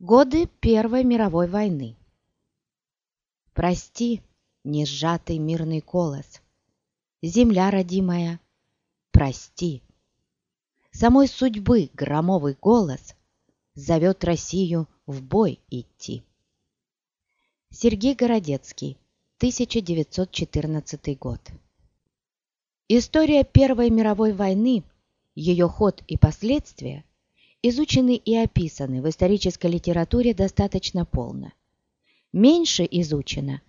Годы Первой мировой войны. Прости, несжатый мирный колос, Земля родимая, прости. Самой судьбы громовый голос Зовет Россию в бой идти. Сергей Городецкий, 1914 год. История Первой мировой войны, ее ход и последствия изучены и описаны в исторической литературе достаточно полно. Меньше изучено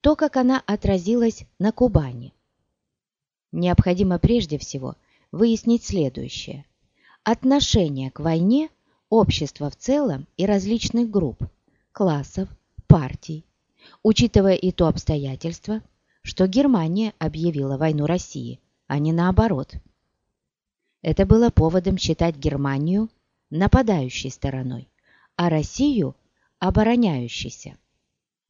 то, как она отразилась на Кубани. Необходимо прежде всего выяснить следующее. Отношение к войне общества в целом и различных групп, классов, партий, учитывая и то обстоятельство, что Германия объявила войну России, а не наоборот. Это было поводом считать Германию нападающей стороной, а Россию – обороняющейся.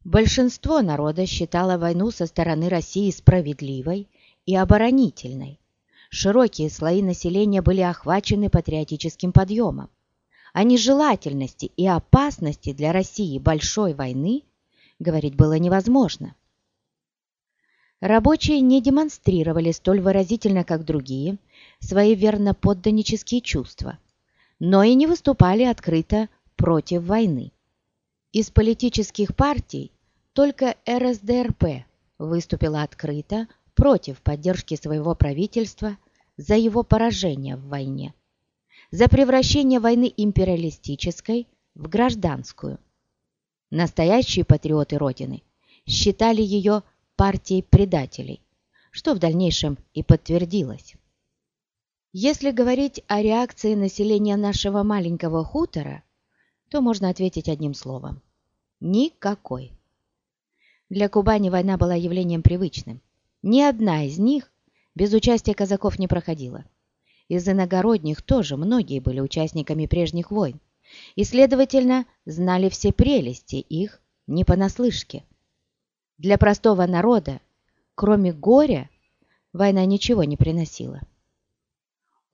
Большинство народа считало войну со стороны России справедливой и оборонительной. Широкие слои населения были охвачены патриотическим подъемом. О нежелательности и опасности для России большой войны говорить было невозможно. Рабочие не демонстрировали столь выразительно, как другие, свои верноподданнические чувства – но и не выступали открыто против войны. Из политических партий только РСДРП выступила открыто против поддержки своего правительства за его поражение в войне, за превращение войны империалистической в гражданскую. Настоящие патриоты Родины считали ее партией предателей, что в дальнейшем и подтвердилось. Если говорить о реакции населения нашего маленького хутора, то можно ответить одним словом – никакой. Для Кубани война была явлением привычным. Ни одна из них без участия казаков не проходила. Из иногородних тоже многие были участниками прежних войн и, следовательно, знали все прелести их не понаслышке. Для простого народа, кроме горя, война ничего не приносила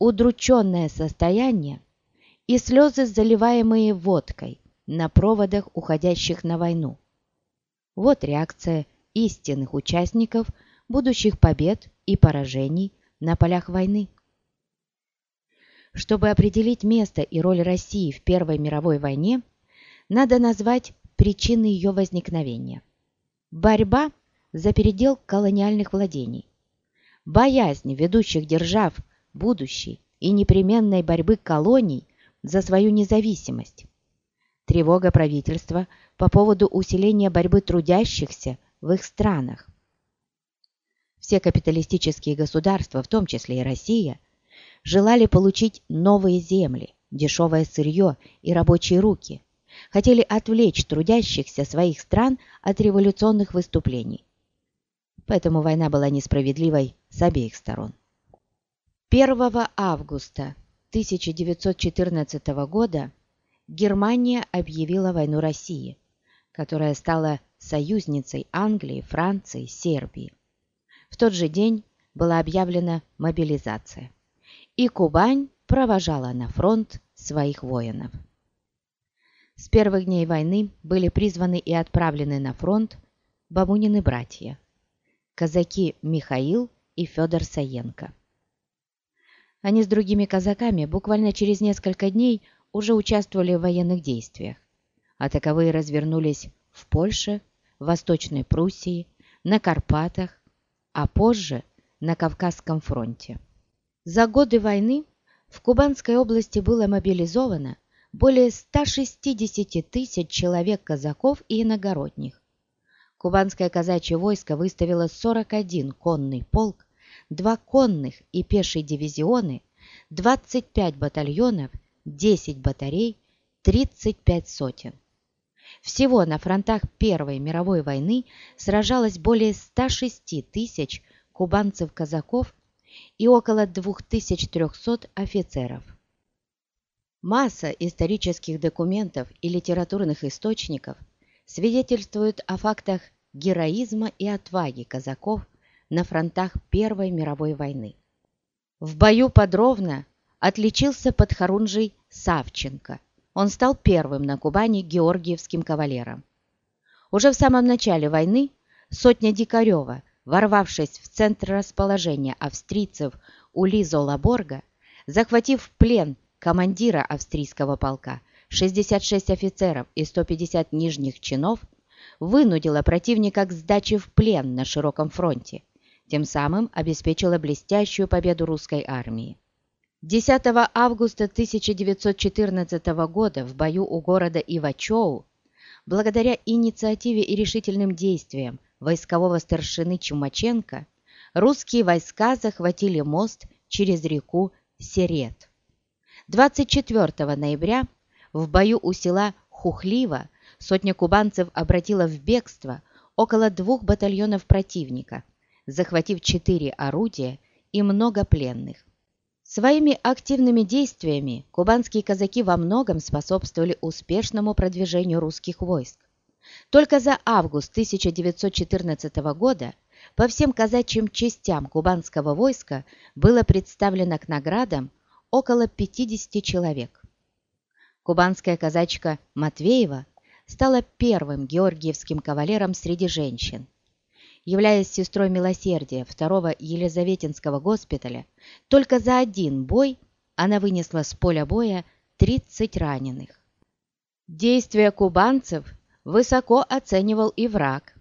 удрученное состояние и слезы, заливаемые водкой на проводах, уходящих на войну. Вот реакция истинных участников будущих побед и поражений на полях войны. Чтобы определить место и роль России в Первой мировой войне, надо назвать причины ее возникновения. Борьба за передел колониальных владений. Боязнь ведущих держав будущей и непременной борьбы колоний за свою независимость. Тревога правительства по поводу усиления борьбы трудящихся в их странах. Все капиталистические государства, в том числе и Россия, желали получить новые земли, дешевое сырье и рабочие руки, хотели отвлечь трудящихся своих стран от революционных выступлений. Поэтому война была несправедливой с обеих сторон. 1 августа 1914 года Германия объявила войну России, которая стала союзницей Англии, Франции, Сербии. В тот же день была объявлена мобилизация, и Кубань провожала на фронт своих воинов. С первых дней войны были призваны и отправлены на фронт Бабунины братья, казаки Михаил и Федор Саенко. Они с другими казаками буквально через несколько дней уже участвовали в военных действиях, а таковые развернулись в Польше, в Восточной Пруссии, на Карпатах, а позже на Кавказском фронте. За годы войны в Кубанской области было мобилизовано более 160 тысяч человек казаков и иногородних. Кубанское казачье войско выставило 41 конный полк два конных и пешие дивизионы, 25 батальонов, 10 батарей, 35 сотен. Всего на фронтах Первой мировой войны сражалось более 106 тысяч кубанцев-казаков и около 2300 офицеров. Масса исторических документов и литературных источников свидетельствуют о фактах героизма и отваги казаков на фронтах Первой мировой войны. В бою подробно отличился подхорунжий Савченко, он стал первым на Кубани георгиевским кавалером. Уже в самом начале войны сотня Дикарева, ворвавшись в центр расположения австрийцев у Лизо-Лаборга, захватив в плен командира австрийского полка, 66 офицеров и 150 нижних чинов, вынудила противника к сдаче в плен на широком фронте, тем самым обеспечила блестящую победу русской армии. 10 августа 1914 года в бою у города Ивачоу, благодаря инициативе и решительным действиям войскового старшины Чумаченко, русские войска захватили мост через реку Серет. 24 ноября в бою у села Хухлива сотня кубанцев обратила в бегство около двух батальонов противника, захватив четыре орудия и много пленных. Своими активными действиями кубанские казаки во многом способствовали успешному продвижению русских войск. Только за август 1914 года по всем казачьим частям кубанского войска было представлено к наградам около 50 человек. Кубанская казачка Матвеева стала первым георгиевским кавалером среди женщин являясь сестрой милосердия второго Елизаветинского госпиталя, только за один бой она вынесла с поля боя 30 раненых. Действия кубанцев высоко оценивал и враг.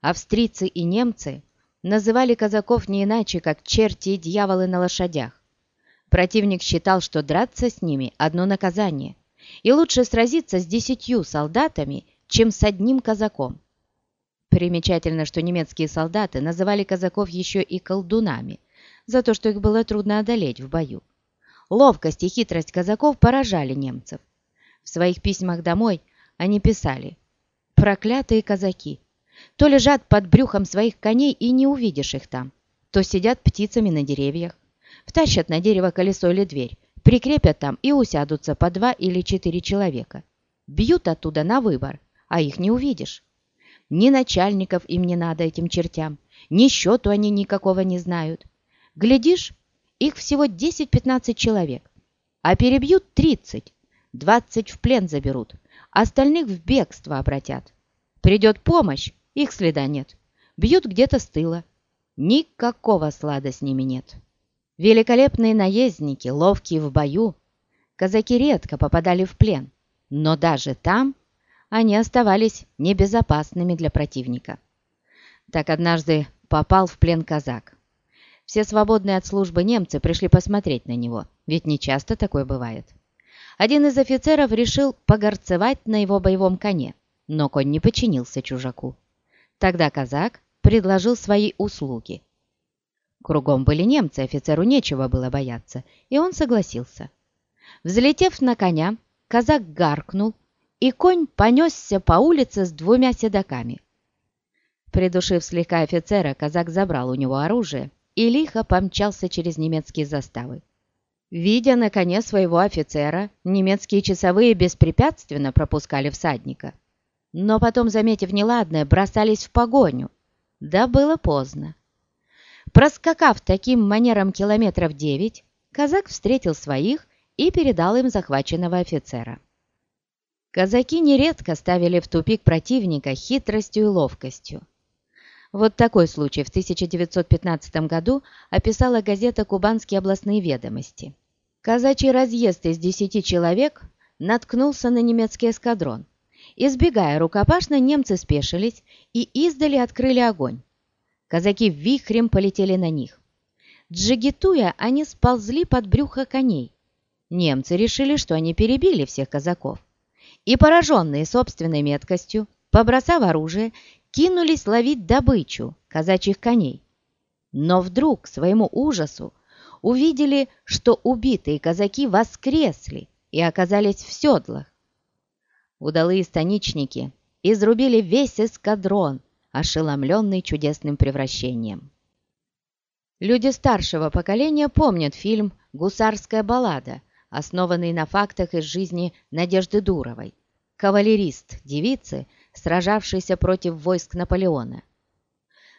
Австрийцы и немцы называли казаков не иначе, как черти и дьяволы на лошадях. Противник считал, что драться с ними – одно наказание, и лучше сразиться с десятью солдатами, чем с одним казаком. Примечательно, что немецкие солдаты называли казаков еще и колдунами, за то, что их было трудно одолеть в бою. Ловкость и хитрость казаков поражали немцев. В своих письмах домой они писали «Проклятые казаки! То лежат под брюхом своих коней и не увидишь их там, то сидят птицами на деревьях, втащат на дерево колесо или дверь, прикрепят там и усядутся по два или четыре человека. Бьют оттуда на выбор, а их не увидишь. Ни начальников им не надо этим чертям, ни счету они никакого не знают. Глядишь, их всего 10-15 человек, а перебьют 30, 20 в плен заберут, остальных в бегство обратят. Придет помощь, их следа нет. Бьют где-то с тыла. Никакого слада с ними нет. Великолепные наездники, ловкие в бою. Казаки редко попадали в плен, но даже там они оставались небезопасными для противника. Так однажды попал в плен казак. Все свободные от службы немцы пришли посмотреть на него, ведь не часто такое бывает. Один из офицеров решил погорцевать на его боевом коне, но конь не подчинился чужаку. Тогда казак предложил свои услуги. Кругом были немцы, офицеру нечего было бояться, и он согласился. Взлетев на коня, казак гаркнул и конь понесся по улице с двумя седаками. Придушив слегка офицера, казак забрал у него оружие и лихо помчался через немецкие заставы. Видя на коне своего офицера, немецкие часовые беспрепятственно пропускали всадника. Но потом, заметив неладное, бросались в погоню. Да было поздно. Проскакав таким манером километров девять, казак встретил своих и передал им захваченного офицера. Казаки нередко ставили в тупик противника хитростью и ловкостью. Вот такой случай в 1915 году описала газета «Кубанские областные ведомости». Казачий разъезд из десяти человек наткнулся на немецкий эскадрон. Избегая рукопашно, немцы спешились и издали открыли огонь. Казаки вихрем полетели на них. Джигитуя, они сползли под брюхо коней. Немцы решили, что они перебили всех казаков и, пораженные собственной меткостью, побросав оружие, кинулись ловить добычу казачьих коней. Но вдруг, к своему ужасу, увидели, что убитые казаки воскресли и оказались в седлах. Удалые станичники изрубили весь эскадрон, ошеломленный чудесным превращением. Люди старшего поколения помнят фильм «Гусарская баллада», основанный на фактах из жизни Надежды Дуровой, кавалерист девицы, сражавшейся против войск Наполеона.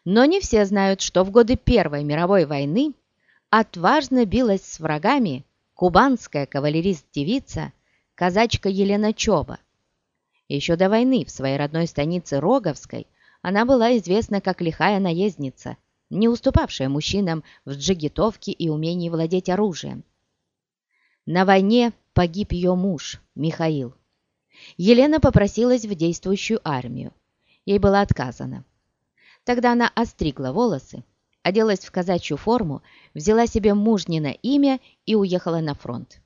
Но не все знают, что в годы Первой мировой войны отважно билась с врагами кубанская кавалерист-девица казачка Елена Чоба. Еще до войны в своей родной станице Роговской она была известна как лихая наездница, не уступавшая мужчинам в джигитовке и умении владеть оружием. На войне погиб ее муж, Михаил. Елена попросилась в действующую армию. Ей было отказано. Тогда она остригла волосы, оделась в казачью форму, взяла себе мужнино имя и уехала на фронт.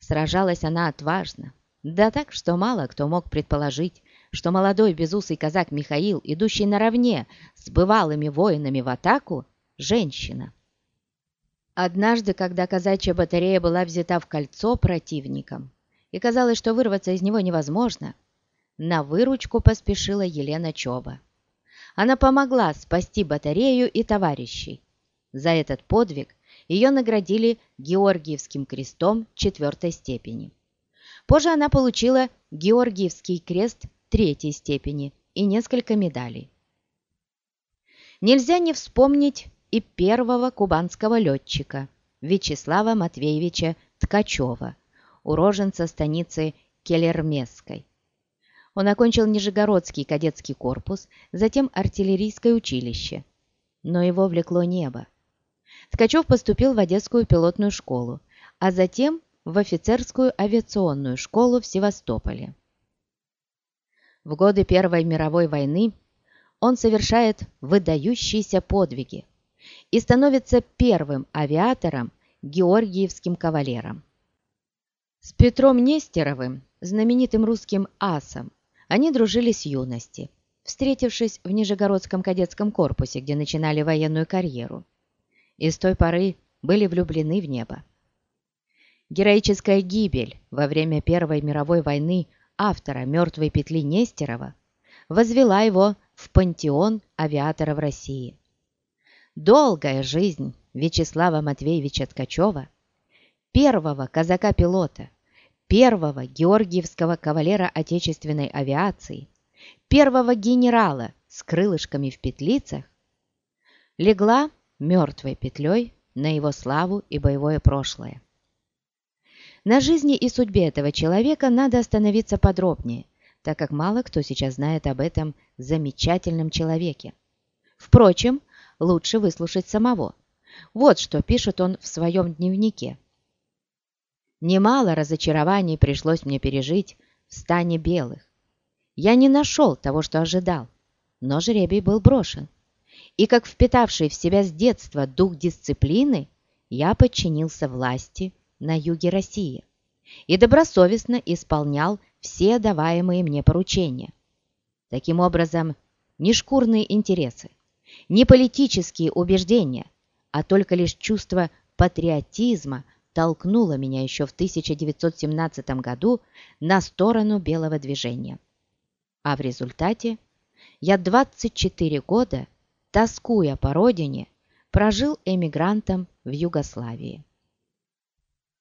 Сражалась она отважно, да так, что мало кто мог предположить, что молодой безусый казак Михаил, идущий наравне с бывалыми воинами в атаку, женщина. Однажды, когда казачья батарея была взята в кольцо противником, и казалось, что вырваться из него невозможно, на выручку поспешила Елена Чоба. Она помогла спасти батарею и товарищей. За этот подвиг ее наградили Георгиевским крестом четвертой степени. Позже она получила Георгиевский крест третьей степени и несколько медалей. Нельзя не вспомнить и первого кубанского летчика Вячеслава Матвеевича Ткачева, уроженца станицы Келермесской. Он окончил Нижегородский кадетский корпус, затем артиллерийское училище. Но его влекло небо. Ткачев поступил в Одесскую пилотную школу, а затем в офицерскую авиационную школу в Севастополе. В годы Первой мировой войны он совершает выдающиеся подвиги, и становится первым авиатором Георгиевским кавалером. С Петром Нестеровым, знаменитым русским асом, они дружили с юности, встретившись в Нижегородском кадетском корпусе, где начинали военную карьеру. И с той поры были влюблены в небо. Героическая гибель во время Первой мировой войны автора «Мертвой петли» Нестерова возвела его в пантеон авиаторов России. Долгая жизнь Вячеслава Матвеевича Ткачева, первого казака-пилота, первого георгиевского кавалера отечественной авиации, первого генерала с крылышками в петлицах, легла мертвой петлей на его славу и боевое прошлое. На жизни и судьбе этого человека надо остановиться подробнее, так как мало кто сейчас знает об этом замечательном человеке. Впрочем, лучше выслушать самого. Вот что пишет он в своем дневнике. «Немало разочарований пришлось мне пережить в стане белых. Я не нашел того, что ожидал, но жребий был брошен. И как впитавший в себя с детства дух дисциплины, я подчинился власти на юге России и добросовестно исполнял все даваемые мне поручения. Таким образом, не шкурные интересы, не политические убеждения, а только лишь чувство патриотизма толкнуло меня еще в 1917 году на сторону белого движения. А в результате я 24 года, тоскуя по родине, прожил эмигрантом в Югославии.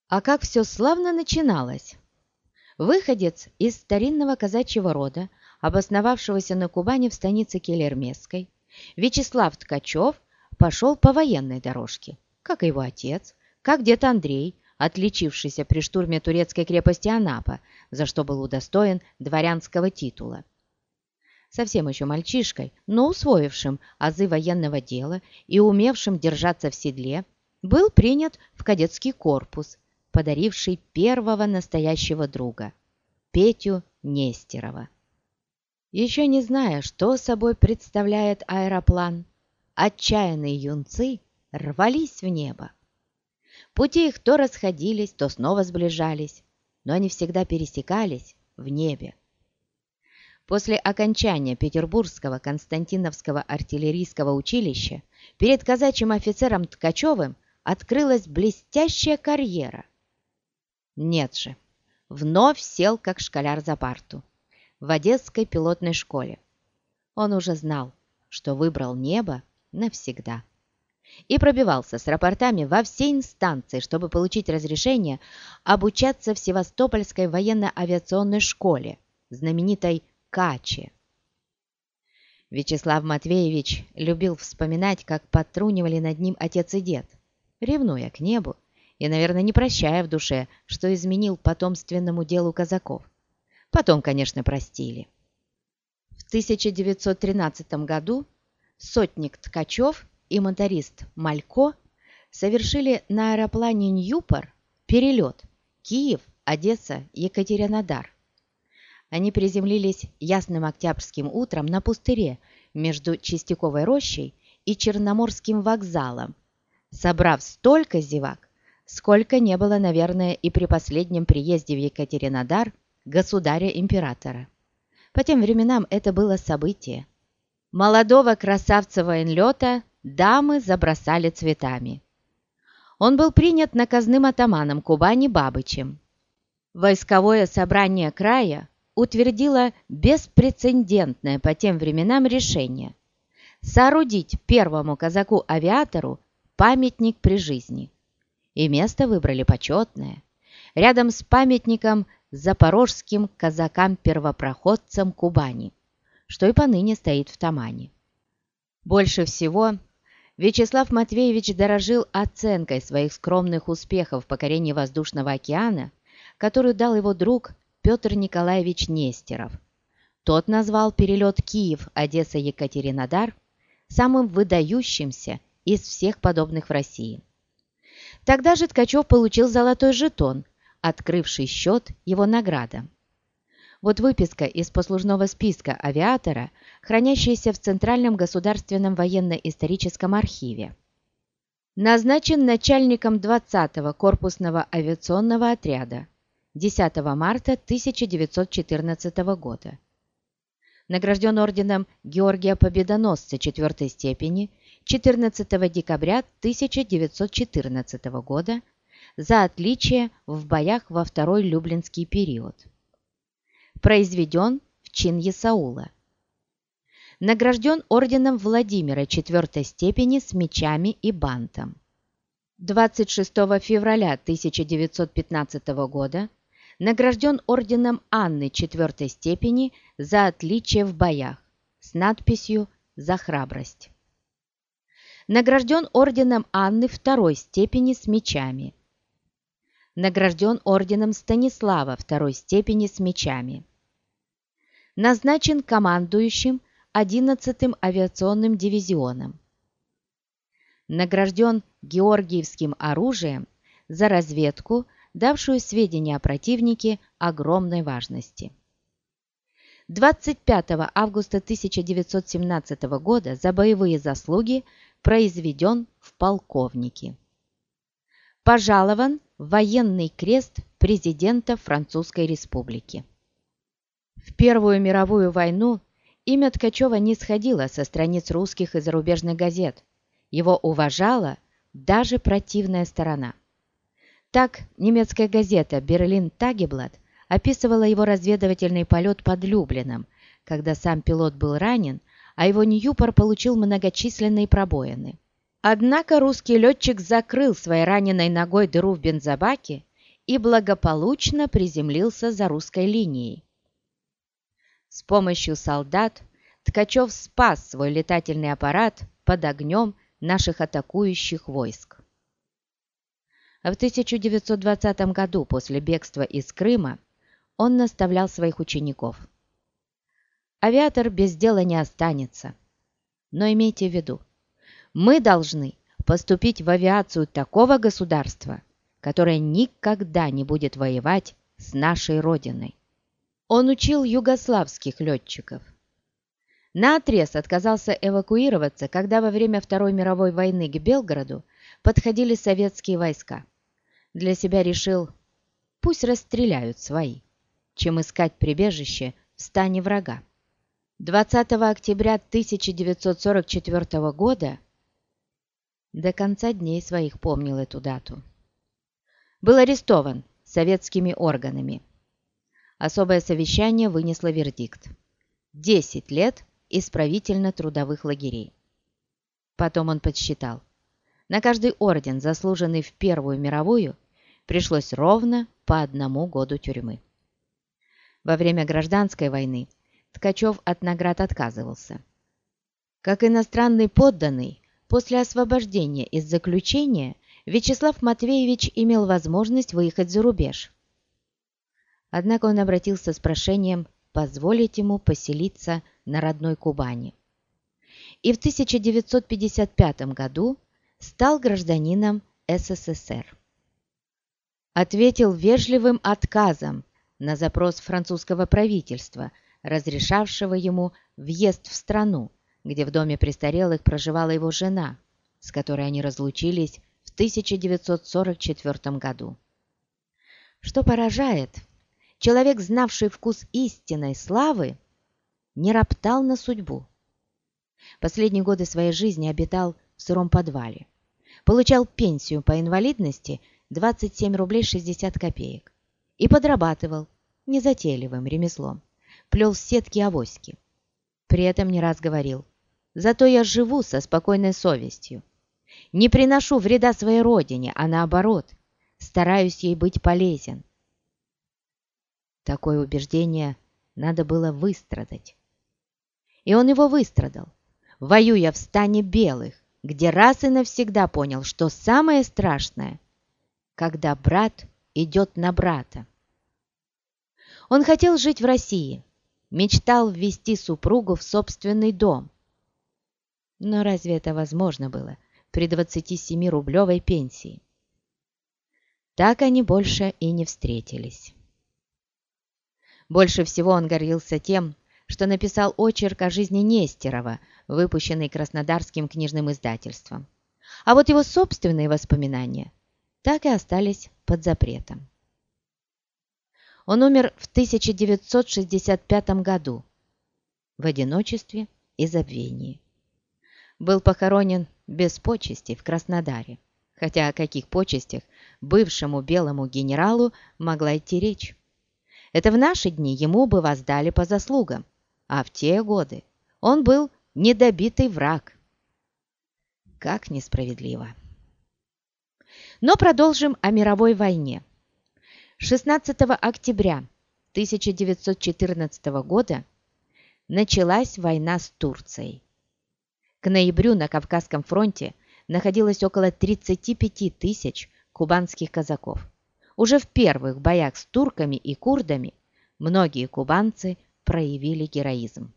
А как все славно начиналось! Выходец из старинного казачьего рода, обосновавшегося на Кубани в станице Келермесской, Вячеслав Ткачев пошел по военной дорожке, как его отец, как дед Андрей, отличившийся при штурме турецкой крепости Анапа, за что был удостоен дворянского титула. Совсем еще мальчишкой, но усвоившим азы военного дела и умевшим держаться в седле, был принят в кадетский корпус, подаривший первого настоящего друга – Петю Нестерова. Еще не зная, что собой представляет аэроплан, отчаянные юнцы рвались в небо. Пути их то расходились, то снова сближались, но они всегда пересекались в небе. После окончания Петербургского Константиновского артиллерийского училища перед казачьим офицером Ткачевым открылась блестящая карьера. Нет же, вновь сел как школяр за парту в Одесской пилотной школе. Он уже знал, что выбрал небо навсегда. И пробивался с рапортами во все инстанции, чтобы получить разрешение обучаться в Севастопольской военно-авиационной школе, знаменитой Каче. Вячеслав Матвеевич любил вспоминать, как потрунивали над ним отец и дед, ревнуя к небу и, наверное, не прощая в душе, что изменил потомственному делу казаков. Потом, конечно, простили. В 1913 году сотник Ткачев и моторист Малько совершили на аэроплане Ньюпор перелет Киев, Одесса, Екатеринодар. Они приземлились ясным октябрьским утром на пустыре между Чистяковой рощей и Черноморским вокзалом, собрав столько зевак, сколько не было, наверное, и при последнем приезде в Екатеринодар государя-императора. По тем временам это было событие. Молодого красавца военлета дамы забросали цветами. Он был принят наказным атаманом Кубани Бабычем. Войсковое собрание края утвердило беспрецедентное по тем временам решение соорудить первому казаку-авиатору памятник при жизни. И место выбрали почетное, рядом с памятником запорожским казакам-первопроходцам Кубани, что и поныне стоит в Тамане. Больше всего Вячеслав Матвеевич дорожил оценкой своих скромных успехов в покорении воздушного океана, которую дал его друг Петр Николаевич Нестеров. Тот назвал перелет Киев-Одесса-Екатеринодар самым выдающимся из всех подобных в России. Тогда же Ткачев получил золотой жетон, открывший счет его награда. Вот выписка из послужного списка авиатора, хранящаяся в Центральном государственном военно-историческом архиве. Назначен начальником 20-го корпусного авиационного отряда 10 марта 1914 года. Награжден орденом Георгия Победоносца 4 степени 14 декабря 1914 года за отличие в боях во второй Люблинский период. Произведен в чин Есаула. Награжден орденом Владимира четвертой степени с мечами и бантом. 26 февраля 1915 года награжден орденом Анны четвертой степени за отличие в боях с надписью «За храбрость». Награжден орденом Анны второй степени с мечами награжден орденом Станислава второй степени с мечами. Назначен командующим 11-м авиационным дивизионом. Награжден Георгиевским оружием за разведку, давшую сведения о противнике огромной важности. 25 августа 1917 года за боевые заслуги произведен в полковники. Пожалован Военный крест президента Французской Республики. В Первую мировую войну имя Ткачева не сходило со страниц русских и зарубежных газет. Его уважала даже противная сторона. Так немецкая газета «Берлин Тагеблат» описывала его разведывательный полет под Люблином, когда сам пилот был ранен, а его Ньюпор получил многочисленные пробоины. Однако русский летчик закрыл своей раненой ногой дыру в бензобаке и благополучно приземлился за русской линией. С помощью солдат Ткачев спас свой летательный аппарат под огнем наших атакующих войск. В 1920 году, после бегства из Крыма, он наставлял своих учеников. Авиатор без дела не останется. Но имейте в виду, мы должны поступить в авиацию такого государства, которое никогда не будет воевать с нашей Родиной. Он учил югославских летчиков. Наотрез отказался эвакуироваться, когда во время Второй мировой войны к Белгороду подходили советские войска. Для себя решил, пусть расстреляют свои, чем искать прибежище в стане врага. 20 октября 1944 года до конца дней своих помнил эту дату. Был арестован советскими органами. Особое совещание вынесло вердикт. 10 лет исправительно-трудовых лагерей. Потом он подсчитал. На каждый орден, заслуженный в Первую мировую, пришлось ровно по одному году тюрьмы. Во время гражданской войны Ткачев от наград отказывался. Как иностранный подданный, После освобождения из заключения Вячеслав Матвеевич имел возможность выехать за рубеж. Однако он обратился с прошением позволить ему поселиться на родной Кубани. И в 1955 году стал гражданином СССР. Ответил вежливым отказом на запрос французского правительства, разрешавшего ему въезд в страну, где в доме престарелых проживала его жена, с которой они разлучились в 1944 году. Что поражает, человек, знавший вкус истинной славы, не роптал на судьбу. Последние годы своей жизни обитал в сыром подвале. Получал пенсию по инвалидности 27 рублей 60 копеек и подрабатывал незатейливым ремеслом, плел сетки-авоськи. При этом не раз говорил, зато я живу со спокойной совестью. Не приношу вреда своей родине, а наоборот, стараюсь ей быть полезен. Такое убеждение надо было выстрадать. И он его выстрадал, воюя в стане белых, где раз и навсегда понял, что самое страшное, когда брат идет на брата. Он хотел жить в России, мечтал ввести супругу в собственный дом. Но разве это возможно было при 27-рублевой пенсии? Так они больше и не встретились. Больше всего он гордился тем, что написал очерк о жизни Нестерова, выпущенный Краснодарским книжным издательством. А вот его собственные воспоминания так и остались под запретом. Он умер в 1965 году в одиночестве и забвении. Был похоронен без почестей в Краснодаре, хотя о каких почестях бывшему белому генералу могла идти речь. Это в наши дни ему бы воздали по заслугам, а в те годы он был недобитый враг. Как несправедливо. Но продолжим о мировой войне. 16 октября 1914 года началась война с Турцией. К ноябрю на Кавказском фронте находилось около 35 тысяч кубанских казаков. Уже в первых боях с турками и курдами многие кубанцы проявили героизм.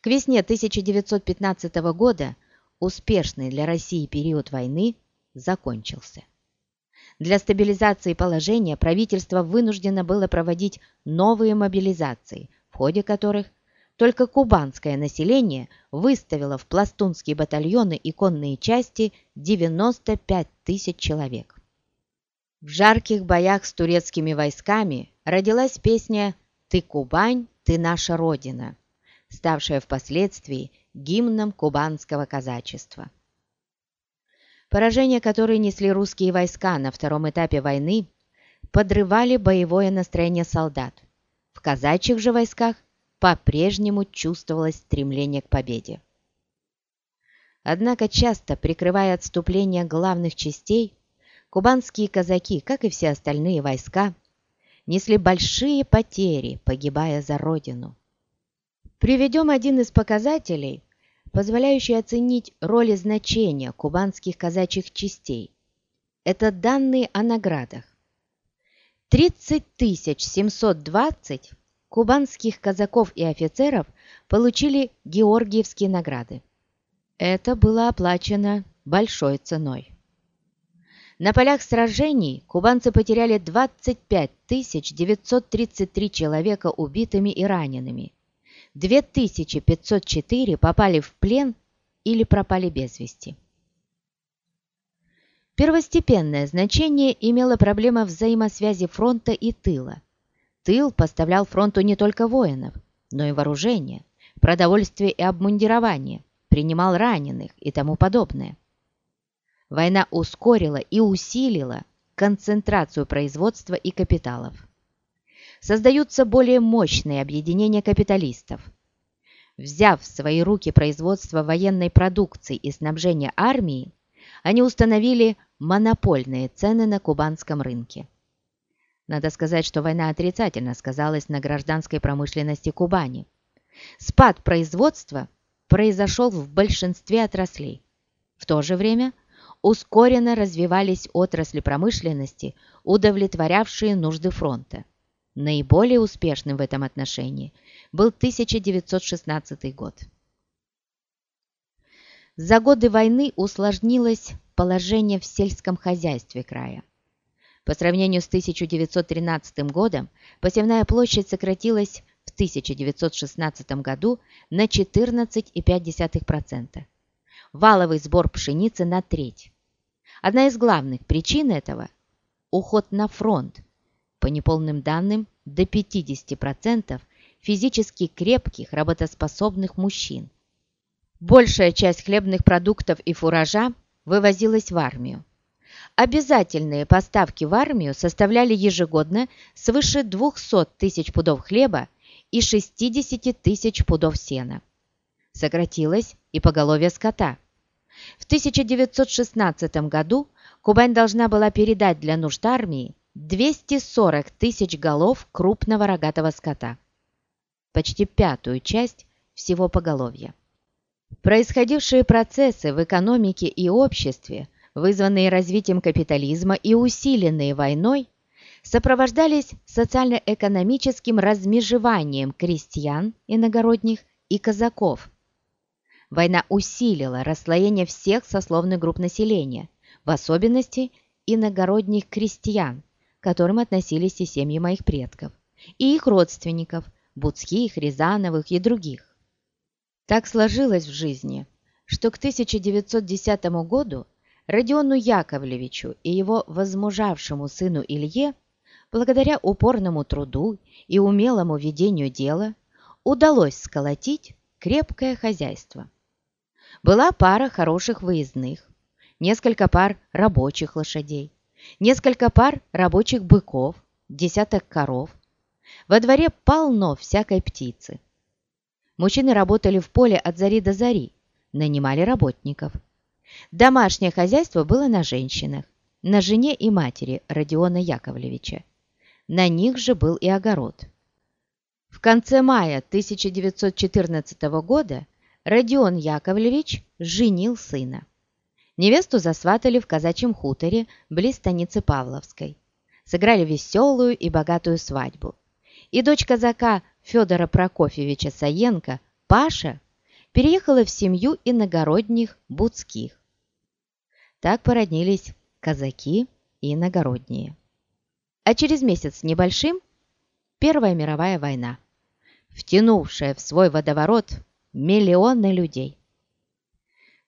К весне 1915 года успешный для России период войны закончился. Для стабилизации положения правительство вынуждено было проводить новые мобилизации, в ходе которых только кубанское население выставило в пластунские батальоны и конные части 95 тысяч человек. В жарких боях с турецкими войсками родилась песня «Ты Кубань, ты наша Родина», ставшая впоследствии гимном кубанского казачества. Поражения, которые несли русские войска на втором этапе войны, подрывали боевое настроение солдат. В казачьих же войсках по-прежнему чувствовалось стремление к победе. Однако часто, прикрывая отступление главных частей, кубанские казаки, как и все остальные войска, несли большие потери, погибая за родину. Приведем один из показателей, позволяющий оценить роль и значение кубанских казачьих частей. Это данные о наградах. 30 720 кубанских казаков и офицеров получили Георгиевские награды. Это было оплачено большой ценой. На полях сражений кубанцы потеряли 25 933 человека убитыми и ранеными. 2504 попали в плен или пропали без вести. Первостепенное значение имела проблема взаимосвязи фронта и тыла. Тыл поставлял фронту не только воинов, но и вооружение, продовольствие и обмундирование, принимал раненых и тому подобное. Война ускорила и усилила концентрацию производства и капиталов. Создаются более мощные объединения капиталистов. Взяв в свои руки производство военной продукции и снабжение армии, они установили монопольные цены на кубанском рынке. Надо сказать, что война отрицательно сказалась на гражданской промышленности Кубани. Спад производства произошел в большинстве отраслей. В то же время ускоренно развивались отрасли промышленности, удовлетворявшие нужды фронта. Наиболее успешным в этом отношении был 1916 год. За годы войны усложнилось положение в сельском хозяйстве края. По сравнению с 1913 годом посевная площадь сократилась в 1916 году на 14,5%. Валовый сбор пшеницы на треть. Одна из главных причин этого – уход на фронт, по неполным данным до 50% физически крепких работоспособных мужчин. Большая часть хлебных продуктов и фуража вывозилась в армию. Обязательные поставки в армию составляли ежегодно свыше 200 тысяч пудов хлеба и 60 тысяч пудов сена. Сократилось и поголовье скота. В 1916 году Кубань должна была передать для нужд армии 240 тысяч голов крупного рогатого скота, почти пятую часть всего поголовья. Происходившие процессы в экономике и обществе, вызванные развитием капитализма и усиленные войной, сопровождались социально-экономическим размежеванием крестьян, иногородних и казаков. Война усилила расслоение всех сословных групп населения, в особенности иногородних крестьян, к которым относились и семьи моих предков, и их родственников, Буцких, Рязановых и других. Так сложилось в жизни, что к 1910 году Родиону Яковлевичу и его возмужавшему сыну Илье, благодаря упорному труду и умелому ведению дела, удалось сколотить крепкое хозяйство. Была пара хороших выездных, несколько пар рабочих лошадей, несколько пар рабочих быков, десяток коров. Во дворе полно всякой птицы. Мужчины работали в поле от зари до зари, нанимали работников. Домашнее хозяйство было на женщинах, на жене и матери Родиона Яковлевича. На них же был и огород. В конце мая 1914 года Родион Яковлевич женил сына. Невесту засватали в казачьем хуторе близ станицы Павловской. Сыграли веселую и богатую свадьбу. И дочь казака Федора Прокофьевича Саенко, Паша, переехала в семью иногородних Буцких. Так породнились казаки и иногородние. А через месяц небольшим Первая мировая война, втянувшая в свой водоворот миллионы людей.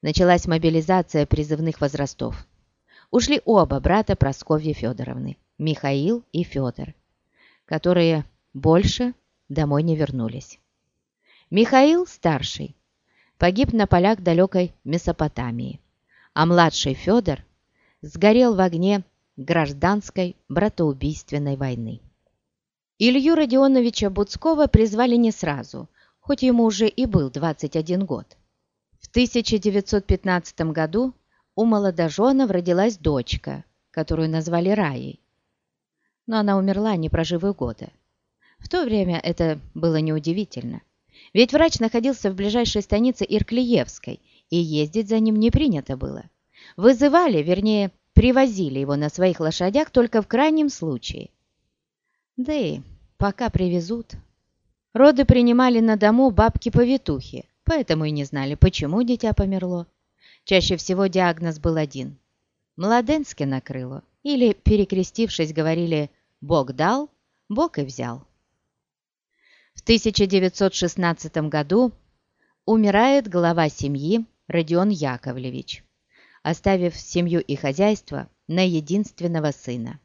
Началась мобилизация призывных возрастов. Ушли оба брата Просковьи Федоровны, Михаил и Федор, которые больше домой не вернулись. Михаил, старший, погиб на полях далекой Месопотамии, а младший Федор сгорел в огне гражданской братоубийственной войны. Илью Родионовича Буцкого призвали не сразу, хоть ему уже и был 21 год. В 1915 году у молодоженов родилась дочка, которую назвали Раей. Но она умерла, не прожив и года. В то время это было неудивительно. Ведь врач находился в ближайшей станице Ирклиевской, и ездить за ним не принято было. Вызывали, вернее, привозили его на своих лошадях только в крайнем случае. Да и пока привезут. Роды принимали на дому бабки-повитухи, поэтому и не знали, почему дитя померло. Чаще всего диагноз был один. Младенски накрыло. Или, перекрестившись, говорили «Бог дал, Бог и взял». В 1916 году умирает глава семьи Родион Яковлевич, оставив семью и хозяйство на единственного сына.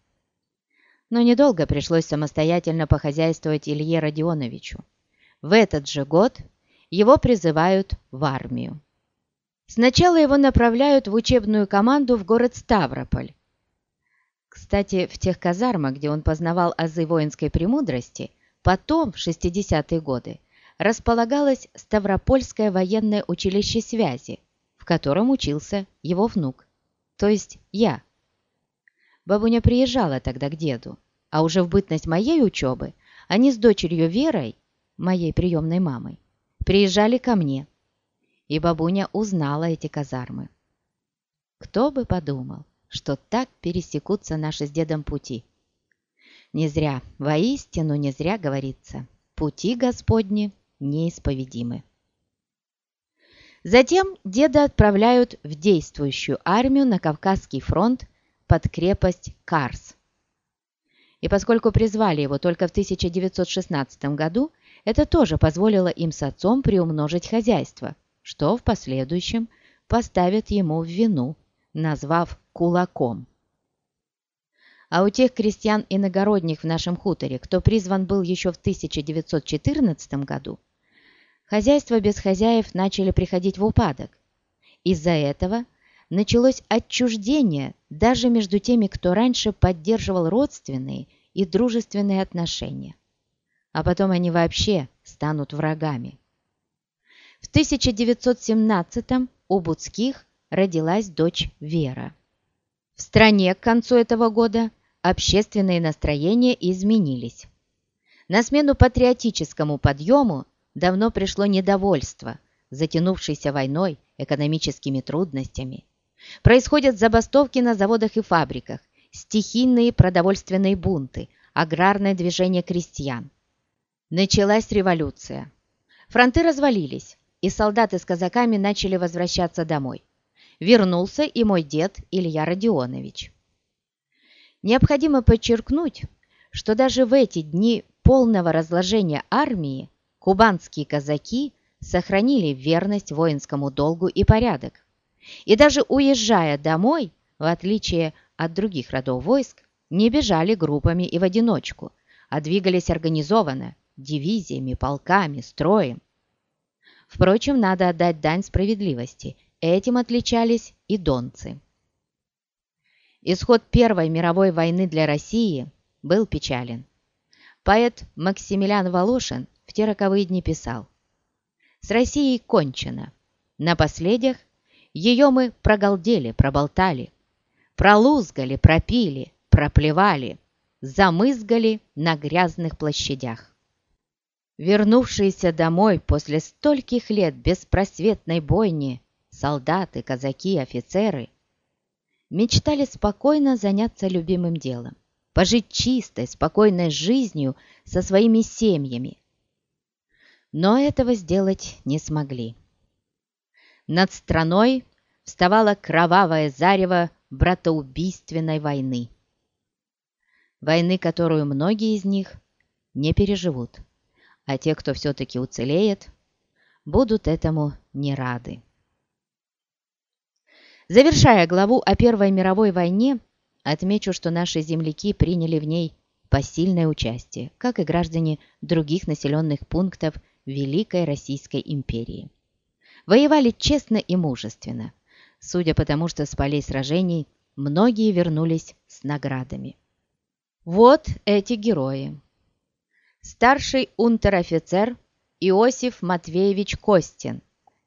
Но недолго пришлось самостоятельно похозяйствовать Илье Родионовичу. В этот же год его призывают в армию. Сначала его направляют в учебную команду в город Ставрополь. Кстати, в тех казармах, где он познавал азы воинской премудрости – Потом, в 60-е годы, располагалось Ставропольское военное училище связи, в котором учился его внук, то есть я. Бабуня приезжала тогда к деду, а уже в бытность моей учебы они с дочерью Верой, моей приемной мамой, приезжали ко мне, и бабуня узнала эти казармы. Кто бы подумал, что так пересекутся наши с дедом пути. Не зря, воистину не зря говорится, пути Господни неисповедимы. Затем деда отправляют в действующую армию на Кавказский фронт под крепость Карс. И поскольку призвали его только в 1916 году, это тоже позволило им с отцом приумножить хозяйство, что в последующем поставят ему в вину, назвав кулаком. А у тех крестьян иногородних в нашем хуторе, кто призван был еще в 1914 году, хозяйства без хозяев начали приходить в упадок. Из-за этого началось отчуждение даже между теми, кто раньше поддерживал родственные и дружественные отношения. А потом они вообще станут врагами. В 1917 у Буцких родилась дочь Вера. В стране к концу этого года общественные настроения изменились. На смену патриотическому подъему давно пришло недовольство, затянувшейся войной, экономическими трудностями. Происходят забастовки на заводах и фабриках, стихийные продовольственные бунты, аграрное движение крестьян. Началась революция. Фронты развалились, и солдаты с казаками начали возвращаться домой. Вернулся и мой дед Илья Родионович. Необходимо подчеркнуть, что даже в эти дни полного разложения армии кубанские казаки сохранили верность воинскому долгу и порядок. И даже уезжая домой, в отличие от других родов войск, не бежали группами и в одиночку, а двигались организованно, дивизиями, полками, строем. Впрочем, надо отдать дань справедливости, этим отличались и донцы. Исход Первой мировой войны для России был печален. Поэт Максимилиан Волошин в те роковые дни писал «С Россией кончено. Напоследях ее мы прогалдели, проболтали, пролузгали, пропили, проплевали, замызгали на грязных площадях. Вернувшиеся домой после стольких лет беспросветной бойни солдаты, казаки, офицеры мечтали спокойно заняться любимым делом, пожить чистой, спокойной жизнью со своими семьями. Но этого сделать не смогли. Над страной вставало кровавое зарево братоубийственной войны. Войны, которую многие из них не переживут а те, кто все-таки уцелеет, будут этому не рады. Завершая главу о Первой мировой войне, отмечу, что наши земляки приняли в ней посильное участие, как и граждане других населенных пунктов Великой Российской империи. Воевали честно и мужественно, судя по тому, что с полей сражений многие вернулись с наградами. Вот эти герои старший унтер-офицер Иосиф Матвеевич Костин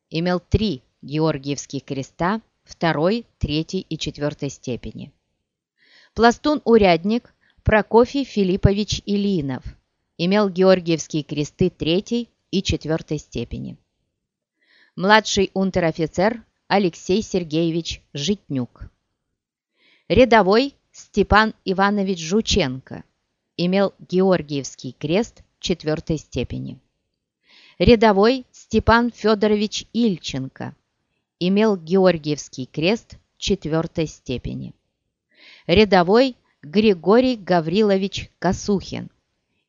имел три Георгиевских креста второй, третьей и четвертой степени. Пластун-урядник Прокофий Филиппович Ильинов имел Георгиевские кресты третьей и четвертой степени. Младший унтер-офицер Алексей Сергеевич Житнюк. Рядовой Степан Иванович Жученко – имел Георгиевский крест четвертой степени. Рядовой Степан Федорович Ильченко имел Георгиевский крест четвертой степени. Рядовой Григорий Гаврилович Косухин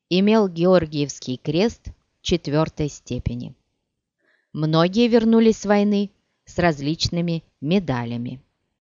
имел Георгиевский крест четвертой степени. Многие вернулись с войны с различными медалями.